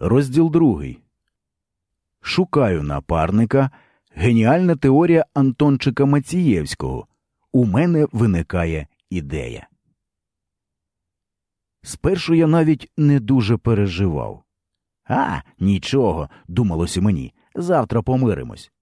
Розділ другий. Шукаю напарника. Геніальна теорія Антончика Мацієвського. У мене виникає ідея. Спершу я навіть не дуже переживав. А, нічого, думалося мені. Завтра помиримось.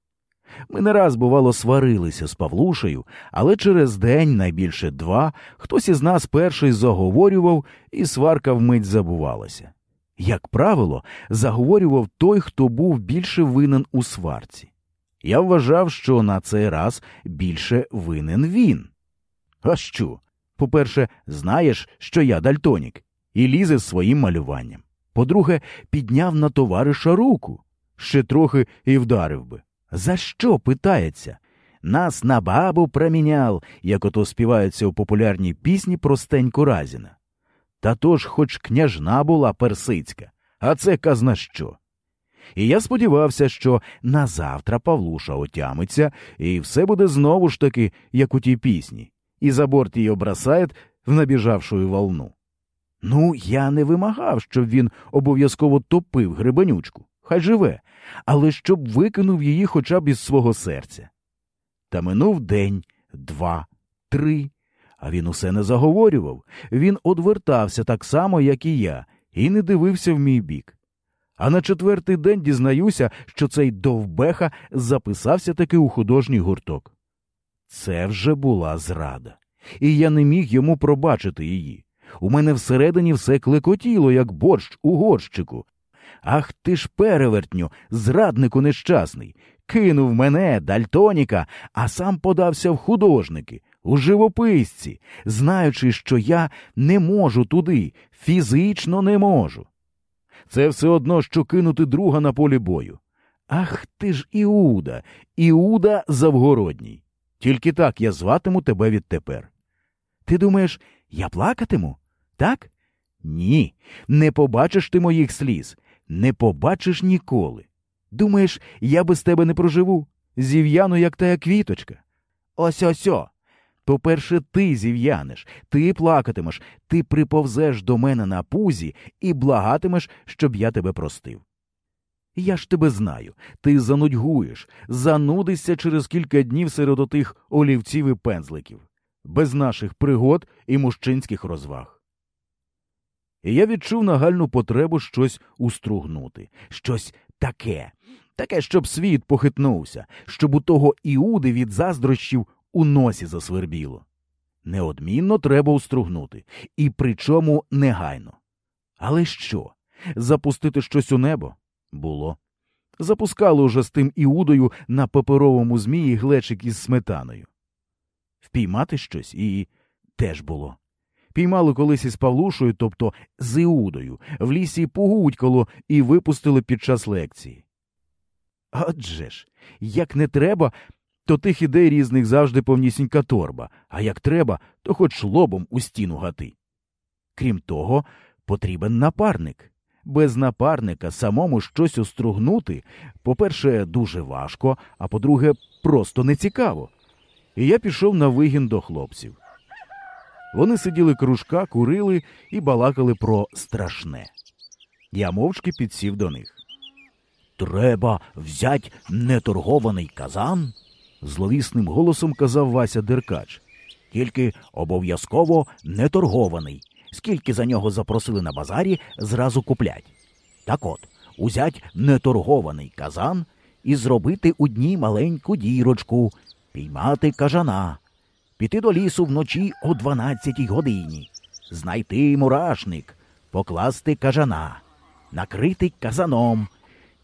Ми не раз, бувало, сварилися з Павлушею, але через день, найбільше два, хтось із нас перший заговорював, і сварка вмить забувалася. Як правило, заговорював той, хто був більше винен у сварці. Я вважав, що на цей раз більше винен він. А що? По-перше, знаєш, що я дальтонік, і лізе з своїм малюванням. По-друге, підняв на товариша руку, ще трохи і вдарив би. За що питається? Нас на бабу проміняв, як ото співаються у популярній пісні про Стеньку Разіна. Та то хоч княжна була персицька, а це казна що. І я сподівався, що назавтра Павлуша отямиться, і все буде знову ж таки, як у тій пісні, і за борт її бросає в набіжавшу волну. Ну, я не вимагав, щоб він обов'язково топив грибанючку, хай живе, але щоб викинув її хоча б із свого серця. Та минув день, два, три, а він усе не заговорював. Він одвертався так само, як і я, і не дивився в мій бік. А на четвертий день дізнаюся, що цей довбеха записався таки у художній гурток. Це вже була зрада, і я не міг йому пробачити її. У мене всередині все клекотіло, як борщ у горщику. Ах ти ж перевертню, зраднику нещасний, кинув мене, дальтоніка, а сам подався в художники, у живописці, знаючи, що я не можу туди, фізично не можу. Це все одно, що кинути друга на полі бою. Ах ти ж Іуда, Іуда Завгородній. Тільки так я зватиму тебе відтепер. Ти думаєш, я плакатиму? Так? Ні, не побачиш ти моїх сліз, не побачиш ніколи. Думаєш, я без тебе не проживу? Зів'яну, як тая квіточка. Ось ось. По-перше, ти зів'янеш, ти плакатимеш, ти приповзеш до мене на пузі і благатимеш, щоб я тебе простив. Я ж тебе знаю, ти занудьгуєш, занудишся через кілька днів серед отих олівців і пензликів, без наших пригод і мужчинських розваг. І я відчув нагальну потребу щось устругнути, щось таке, таке, щоб світ похитнувся, щоб у того Іуди від заздрощів у носі засвербіло. Неодмінно треба устругнути, і причому негайно. Але що? Запустити щось у небо? Було. Запускали уже з тим Іудою на паперовому змії глечик із сметаною. Впіймати щось і теж було. Піймали колись із Павлушою, тобто з Іудою, в лісі погудькало і випустили під час лекції. Адже ж, як не треба, то тих ідей різних завжди повнісінька торба, а як треба, то хоч лобом у стіну гати. Крім того, потрібен напарник. Без напарника самому щось остругнути, по-перше, дуже важко, а по-друге, просто нецікаво. І я пішов на вигін до хлопців. Вони сиділи кружка, курили і балакали про страшне. Я мовчки підсів до них. Треба взять неторгований казан, зловісним голосом казав Вася Деркач. Тільки обов'язково неторгований. Скільки за нього запросили на базарі, зразу куплять. Так от, узять неторгований казан і зробити у дні маленьку дірочку, піймати кажана, піти до лісу вночі о дванадцятій годині, знайти мурашник, покласти кажана, накрити казаном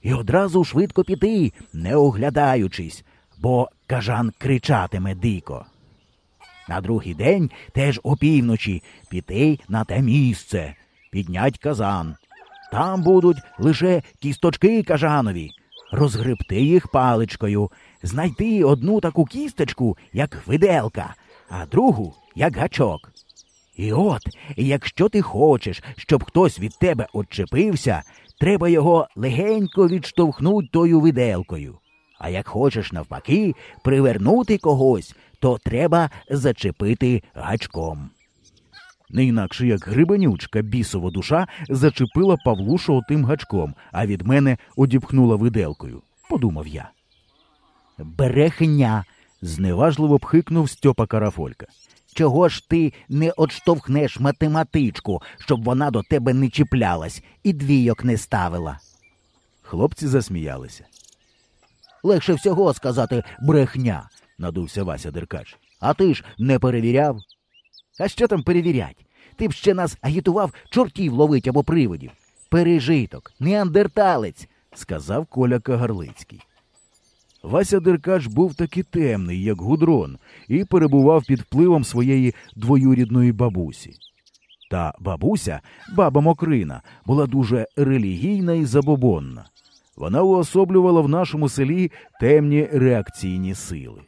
і одразу швидко піти, не оглядаючись, бо кажан кричатиме дико. На другий день теж опівночі піти на те місце, піднять казан. Там будуть лише кісточки кажанові, розгребти їх паличкою, знайти одну таку кісточку, як виделка, а другу як гачок. І от, якщо ти хочеш, щоб хтось від тебе отчепився, треба його легенько відштовхнуть тою виделкою. А як хочеш навпаки привернути когось, то треба зачепити гачком. Не інакше як грибанючка бісова душа зачепила Павлушу отим гачком, а від мене одіпхнула виделкою, подумав я. Брехня. зневажливо пхикнув Стьопа Карафолька. Чого ж ти не odштовхнеш математичку, щоб вона до тебе не чіплялась і двійок не ставила? Хлопці засміялися. Легше всього сказати брехня, Надувся Вася Деркач. а ти ж не перевіряв. А що там перевірять? Ти б ще нас агітував чортів ловить або привидів. Пережиток, неандерталець. сказав Коля Кагарлицький. Вася Деркач був таки темний, як гудрон, і перебував під впливом своєї двоюрідної бабусі. Та бабуся, баба Мокрина, була дуже релігійна і забобонна. Вона уособлювала в нашому селі темні реакційні сили.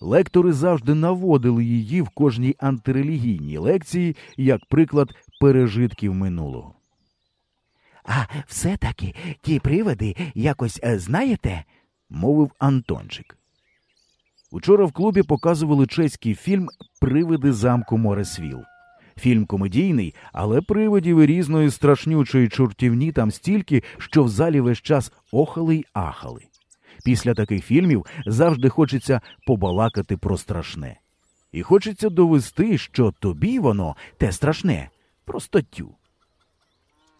Лектори завжди наводили її в кожній антирелігійній лекції як приклад пережитків минулого. А все-таки ті привиди якось е, знаєте? мовив Антончик. Учора в клубі показували чеський фільм Привиди замку Моресвіл. Фільм комедійний, але привидів і різної страшнючої чортівні там стільки, що в залі весь час охали й ахали. Після таких фільмів завжди хочеться побалакати про страшне. І хочеться довести, що тобі воно те страшне, просто тю.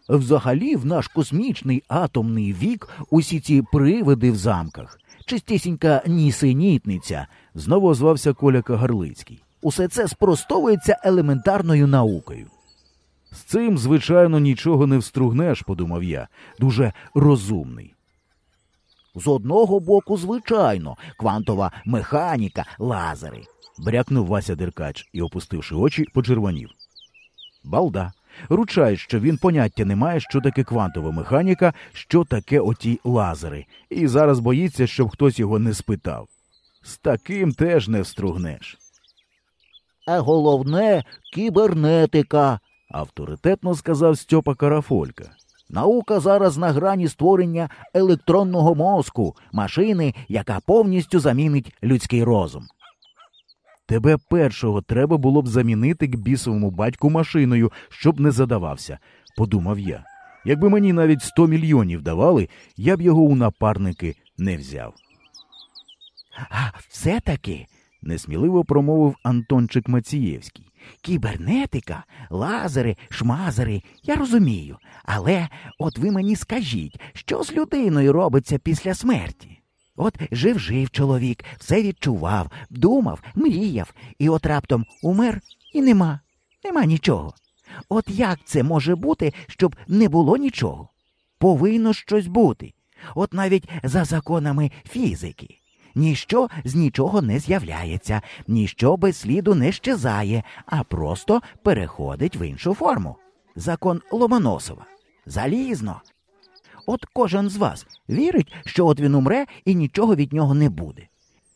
Взагалі, в наш космічний атомний вік усі ці привиди в замках, чистісінька нісенітниця, Знову озвався Коля Кагарлицький. Усе це спростовується елементарною наукою. З цим, звичайно, нічого не встругнеш, подумав я, дуже розумний. З одного боку, звичайно, квантова механіка, лазери. брякнув Вася Деркач і, опустивши очі, почервонів. Балда. Ручає, що він поняття не має, що таке квантова механіка, що таке оті лазери, і зараз боїться, щоб хтось його не спитав. З таким теж не встругнеш. А головне кібернетика. Авторитетно сказав Стьопа Карафолька. Наука зараз на грані створення електронного мозку, машини, яка повністю замінить людський розум. Тебе першого треба було б замінити к бісовому батьку машиною, щоб не задавався, подумав я. Якби мені навіть сто мільйонів давали, я б його у напарники не взяв. А все-таки Несміливо промовив Антончик Мацієвський. кібернетика, лазери, шмазери, я розумію. Але от ви мені скажіть, що з людиною робиться після смерті? От жив жив чоловік, все відчував, думав, мріяв, і от раптом умер і нема, нема нічого. От як це може бути, щоб не було нічого? Повинно щось бути. От навіть за законами фізики. Ніщо з нічого не з'являється, ніщо без сліду не щезає, а просто переходить в іншу форму. Закон Ломоносова. Залізно. От кожен з вас вірить, що от він умре і нічого від нього не буде.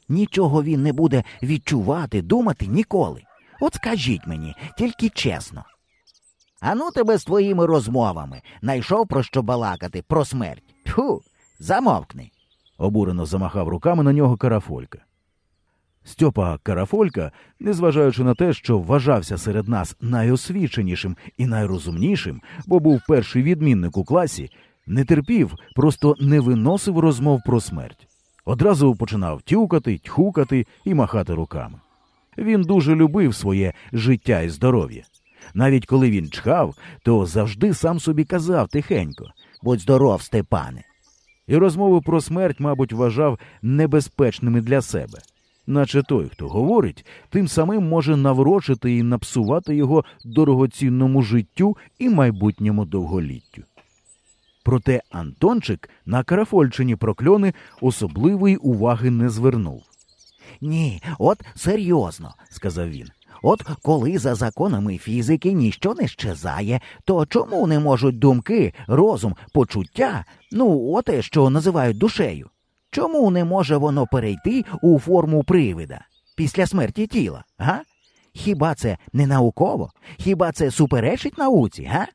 Нічого він не буде відчувати, думати ніколи. От скажіть мені, тільки чесно. А ну тебе з твоїми розмовами найшов про що балакати, про смерть. Тьфу, замовкни. Обурено замахав руками на нього Карафолька. Стьопа Карафолька, незважаючи на те, що вважався серед нас найосвіченішим і найрозумнішим, бо був перший відмінник у класі, не терпів, просто не виносив розмов про смерть. Одразу починав тюкати, тьхукати і махати руками. Він дуже любив своє життя і здоров'я. Навіть коли він чхав, то завжди сам собі казав тихенько, Будь здоров, Степане. І розмови про смерть, мабуть, вважав небезпечними для себе. Наче той, хто говорить, тим самим може наврочити і напсувати його дорогоцінному життю і майбутньому довголіттю. Проте Антончик на Карафольчині прокльони особливої уваги не звернув, Ні, от серйозно, сказав він. От коли за законами фізики ніщо не щезає, то чому не можуть думки, розум, почуття, ну, оте, що називають душею? Чому не може воно перейти у форму привида після смерті тіла? Га? Хіба це не науково? Хіба це суперечить науці, га?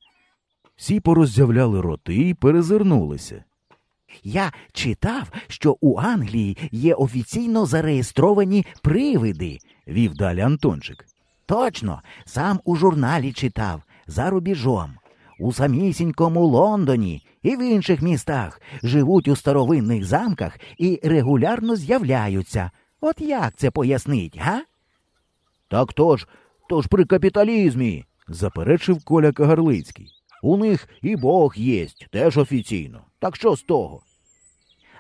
всі пороззявляли роти і перезирнулися. Я читав, що у Англії є офіційно зареєстровані привиди. Вів далі Антончик. Точно, сам у журналі читав за рубіжом. У самісінькому Лондоні і в інших містах живуть у старовинних замках і регулярно з'являються. От як це пояснить, га? Так то ж, то ж при капіталізмі, заперечив Коля Кагарлицький. У них і Бог єсть, теж офіційно. Так що з того?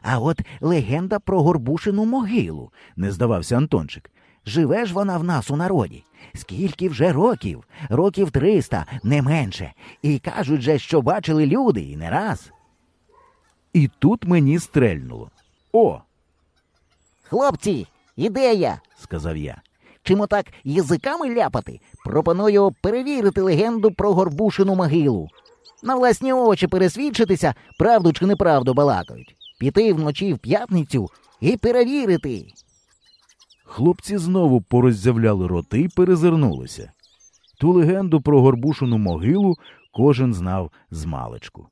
А от легенда про горбушину могилу, не здавався Антончик. Живе ж вона в нас у народі. Скільки вже років? Років триста, не менше. І кажуть же, що бачили люди і не раз. І тут мені стрельнуло. О, Хлопці, ідея, сказав я. чим отак язиками ляпати? Пропоную перевірити легенду про горбушину могилу. На власні очі пересвідчитися, правду чи неправду балакають. Піти вночі в п'ятницю і перевірити. Хлопці знову пороззявляли роти й перезирнулися. Ту легенду про горбушену могилу кожен знав з маличку.